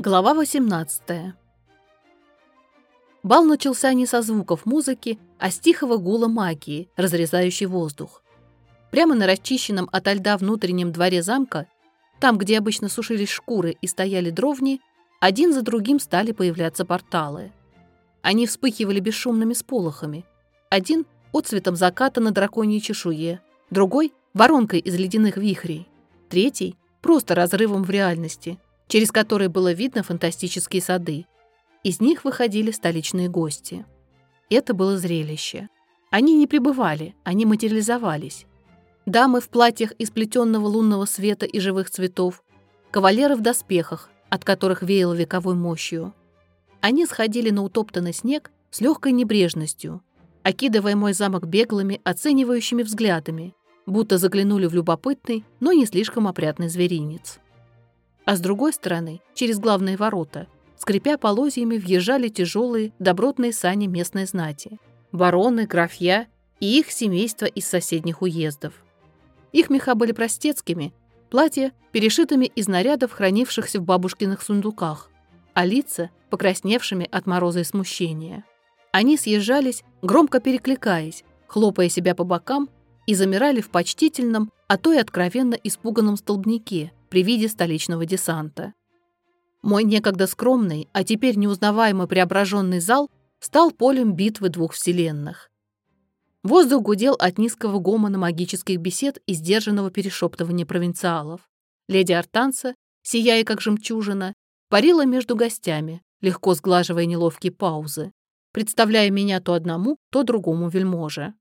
Глава 18 Бал начался не со звуков музыки, а с тихого гула магии, разрезающей воздух. Прямо на расчищенном ото льда внутреннем дворе замка, там, где обычно сушились шкуры и стояли дровни, один за другим стали появляться порталы. Они вспыхивали бесшумными сполохами. Один — отцветом заката на драконьей чешуе, другой — воронкой из ледяных вихрей, третий — просто разрывом в реальности — через который было видно фантастические сады. Из них выходили столичные гости. Это было зрелище. Они не пребывали, они материализовались. Дамы в платьях из плетенного лунного света и живых цветов, кавалеры в доспехах, от которых веяло вековой мощью. Они сходили на утоптанный снег с легкой небрежностью, окидывая мой замок беглыми, оценивающими взглядами, будто заглянули в любопытный, но не слишком опрятный зверинец а с другой стороны, через главные ворота, скрипя полозьями, въезжали тяжелые добротные сани местной знати, бароны, графья и их семейства из соседних уездов. Их меха были простецкими, платья перешитыми из нарядов, хранившихся в бабушкиных сундуках, а лица покрасневшими от мороза и смущения. Они съезжались, громко перекликаясь, хлопая себя по бокам и замирали в почтительном, а то и откровенно испуганном столбнике, при виде столичного десанта. Мой некогда скромный, а теперь неузнаваемо преображенный зал стал полем битвы двух вселенных. Воздух гудел от низкого гомона магических бесед и сдержанного перешептывания провинциалов. Леди Артанца, сияя как жемчужина, парила между гостями, легко сглаживая неловкие паузы, представляя меня то одному, то другому вельможе.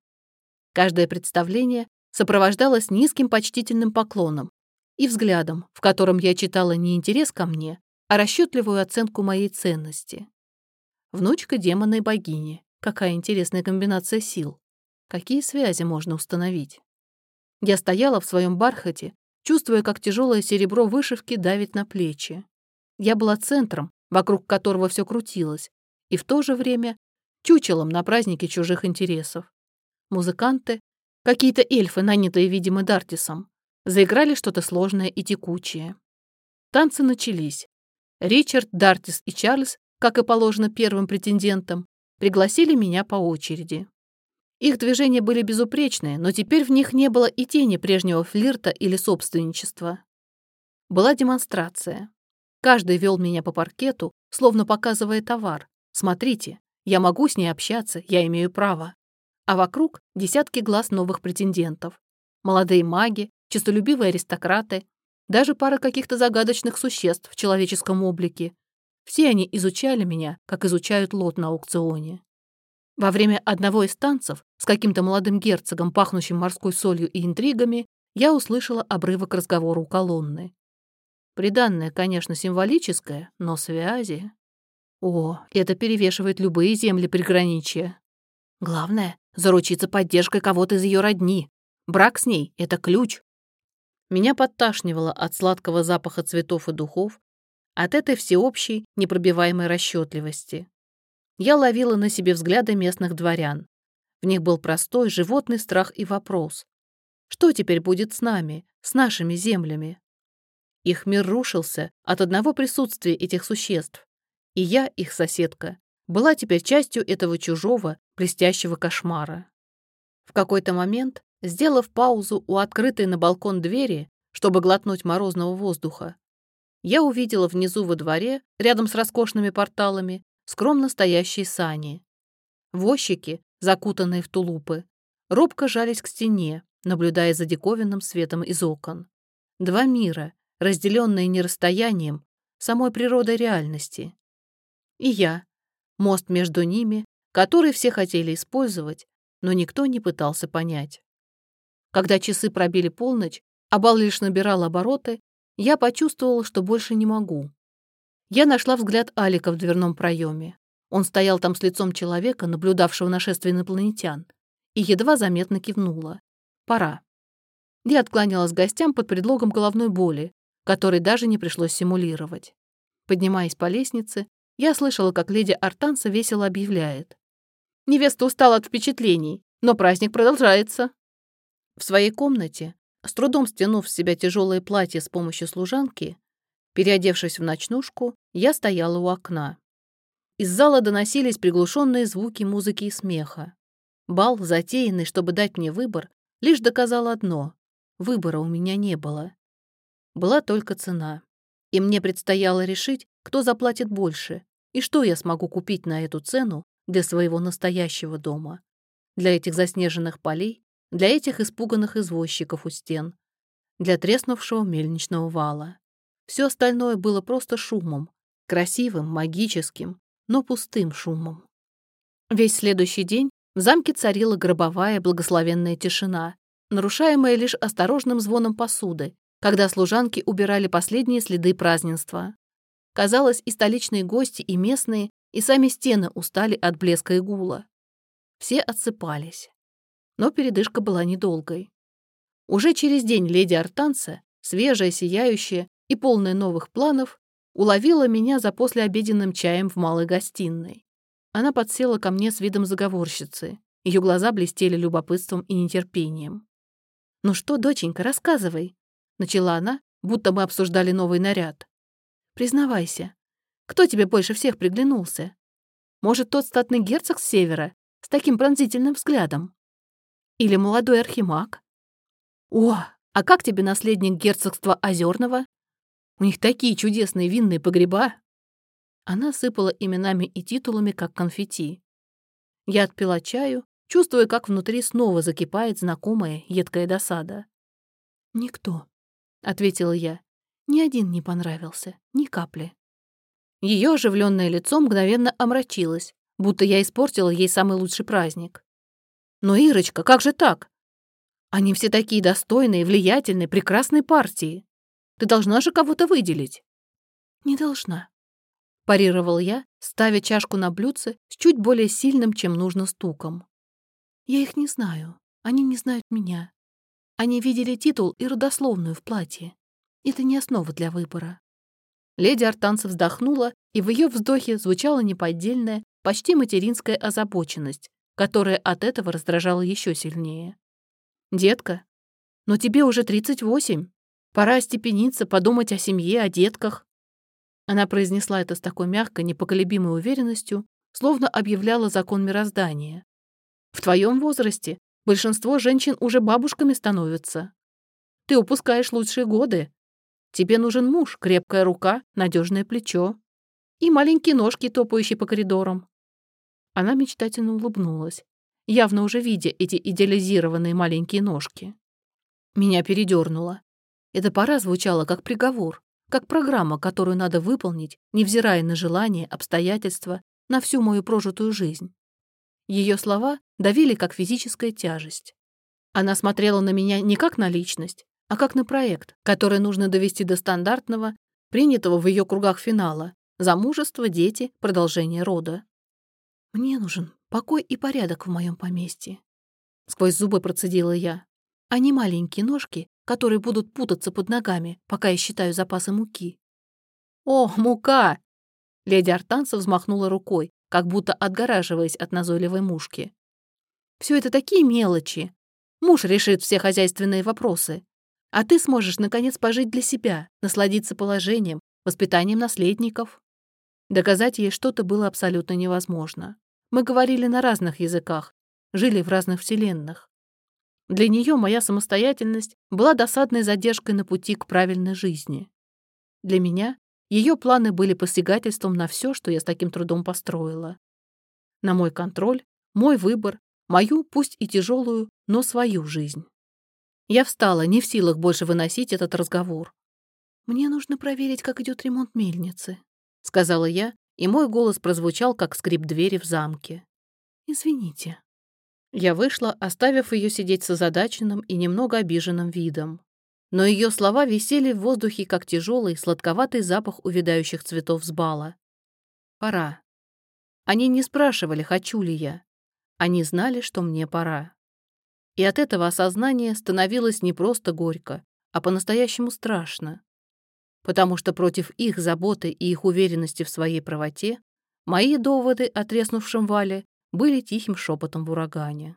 Каждое представление сопровождалось низким почтительным поклоном, и взглядом, в котором я читала не интерес ко мне, а расчетливую оценку моей ценности. Внучка демона и богини. Какая интересная комбинация сил. Какие связи можно установить? Я стояла в своем бархате, чувствуя, как тяжелое серебро вышивки давит на плечи. Я была центром, вокруг которого все крутилось, и в то же время чучелом на празднике чужих интересов. Музыканты, какие-то эльфы, нанятые, видимо, Дартисом, Заиграли что-то сложное и текучее. Танцы начались. Ричард, Дартис и Чарльз, как и положено первым претендентам, пригласили меня по очереди. Их движения были безупречные, но теперь в них не было и тени прежнего флирта или собственничества. Была демонстрация. Каждый вел меня по паркету, словно показывая товар. Смотрите, я могу с ней общаться, я имею право. А вокруг десятки глаз новых претендентов. Молодые маги, честолюбивые аристократы, даже пара каких-то загадочных существ в человеческом облике. Все они изучали меня, как изучают лот на аукционе. Во время одного из танцев с каким-то молодым герцогом, пахнущим морской солью и интригами, я услышала обрывок разговора у колонны. Приданное, конечно, символическое, но связи... О, это перевешивает любые земли приграничья. Главное — заручиться поддержкой кого-то из ее родни. Брак с ней — это ключ. Меня подташнивало от сладкого запаха цветов и духов, от этой всеобщей, непробиваемой расчетливости. Я ловила на себе взгляды местных дворян. В них был простой животный страх и вопрос. Что теперь будет с нами, с нашими землями? Их мир рушился от одного присутствия этих существ. И я, их соседка, была теперь частью этого чужого, блестящего кошмара. В какой-то момент Сделав паузу у открытой на балкон двери, чтобы глотнуть морозного воздуха, я увидела внизу во дворе, рядом с роскошными порталами, скромно стоящие сани. Возчики, закутанные в тулупы, робко жались к стене, наблюдая за диковинным светом из окон. Два мира, разделенные не расстоянием, самой природой реальности. И я, мост между ними, который все хотели использовать, но никто не пытался понять. Когда часы пробили полночь, а бал лишь набирал обороты, я почувствовала, что больше не могу. Я нашла взгляд Алика в дверном проеме. Он стоял там с лицом человека, наблюдавшего нашествие инопланетян, и едва заметно кивнула. Пора. Я откланялась гостям под предлогом головной боли, которой даже не пришлось симулировать. Поднимаясь по лестнице, я слышала, как леди Артанса весело объявляет. «Невеста устала от впечатлений, но праздник продолжается». В своей комнате, с трудом стянув с себя тяжелое платье с помощью служанки, Переодевшись в ночнушку, я стояла у окна. Из зала доносились приглушенные звуки музыки и смеха. Бал, затеянный, чтобы дать мне выбор, лишь доказал одно — выбора у меня не было. Была только цена. И мне предстояло решить, кто заплатит больше и что я смогу купить на эту цену для своего настоящего дома. Для этих заснеженных полей, для этих испуганных извозчиков у стен, для треснувшего мельничного вала. Все остальное было просто шумом, красивым, магическим, но пустым шумом. Весь следующий день в замке царила гробовая благословенная тишина, нарушаемая лишь осторожным звоном посуды, когда служанки убирали последние следы празднества. Казалось, и столичные гости, и местные, и сами стены устали от блеска и гула. Все отсыпались. Но передышка была недолгой. Уже через день леди Артанца, свежая, сияющая и полная новых планов, уловила меня за послеобеденным чаем в малой гостиной. Она подсела ко мне с видом заговорщицы. Ее глаза блестели любопытством и нетерпением. «Ну что, доченька, рассказывай», — начала она, будто мы обсуждали новый наряд. «Признавайся, кто тебе больше всех приглянулся? Может, тот статный герцог с севера, с таким пронзительным взглядом? Или молодой архимаг? О, а как тебе наследник герцогства Озерного? У них такие чудесные винные погреба!» Она сыпала именами и титулами, как конфетти. Я отпила чаю, чувствуя, как внутри снова закипает знакомая едкая досада. «Никто», — ответила я. «Ни один не понравился, ни капли». Ее оживленное лицо мгновенно омрачилось, будто я испортила ей самый лучший праздник. «Но, Ирочка, как же так? Они все такие достойные, влиятельные, прекрасные партии. Ты должна же кого-то выделить». «Не должна», — парировал я, ставя чашку на блюдце с чуть более сильным, чем нужно, стуком. «Я их не знаю. Они не знают меня. Они видели титул и родословную в платье. Это не основа для выбора». Леди Артанца вздохнула, и в ее вздохе звучала неподдельная, почти материнская озабоченность, которая от этого раздражала еще сильнее. «Детка, но тебе уже 38. Пора остепениться, подумать о семье, о детках». Она произнесла это с такой мягкой, непоколебимой уверенностью, словно объявляла закон мироздания. «В твоем возрасте большинство женщин уже бабушками становятся. Ты упускаешь лучшие годы. Тебе нужен муж, крепкая рука, надежное плечо и маленькие ножки, топающие по коридорам». Она мечтательно улыбнулась, явно уже видя эти идеализированные маленькие ножки. Меня передернуло. Эта пора звучала как приговор, как программа, которую надо выполнить, невзирая на желания, обстоятельства, на всю мою прожитую жизнь. Ее слова давили как физическая тяжесть. Она смотрела на меня не как на личность, а как на проект, который нужно довести до стандартного, принятого в ее кругах финала замужество, дети, продолжение рода. «Мне нужен покой и порядок в моем поместье», — сквозь зубы процедила я, а не маленькие ножки, которые будут путаться под ногами, пока я считаю запасы муки. «О, мука!» Леди Артанца взмахнула рукой, как будто отгораживаясь от назойливой мушки. «Все это такие мелочи. Муж решит все хозяйственные вопросы. А ты сможешь, наконец, пожить для себя, насладиться положением, воспитанием наследников». Доказать ей что-то было абсолютно невозможно. Мы говорили на разных языках, жили в разных вселенных. Для нее моя самостоятельность была досадной задержкой на пути к правильной жизни. Для меня ее планы были посягательством на все, что я с таким трудом построила. На мой контроль, мой выбор, мою, пусть и тяжелую, но свою жизнь. Я встала, не в силах больше выносить этот разговор. «Мне нужно проверить, как идет ремонт мельницы», — сказала я, и мой голос прозвучал, как скрип двери в замке. «Извините». Я вышла, оставив ее сидеть с озадаченным и немного обиженным видом. Но ее слова висели в воздухе, как тяжелый, сладковатый запах увядающих цветов с бала. Пора. Они не спрашивали, хочу ли я. Они знали, что мне пора. И от этого осознания становилось не просто горько, а по-настоящему страшно. Потому что против их заботы и их уверенности в своей правоте мои доводы о треснувшем вале были тихим шепотом в урагане.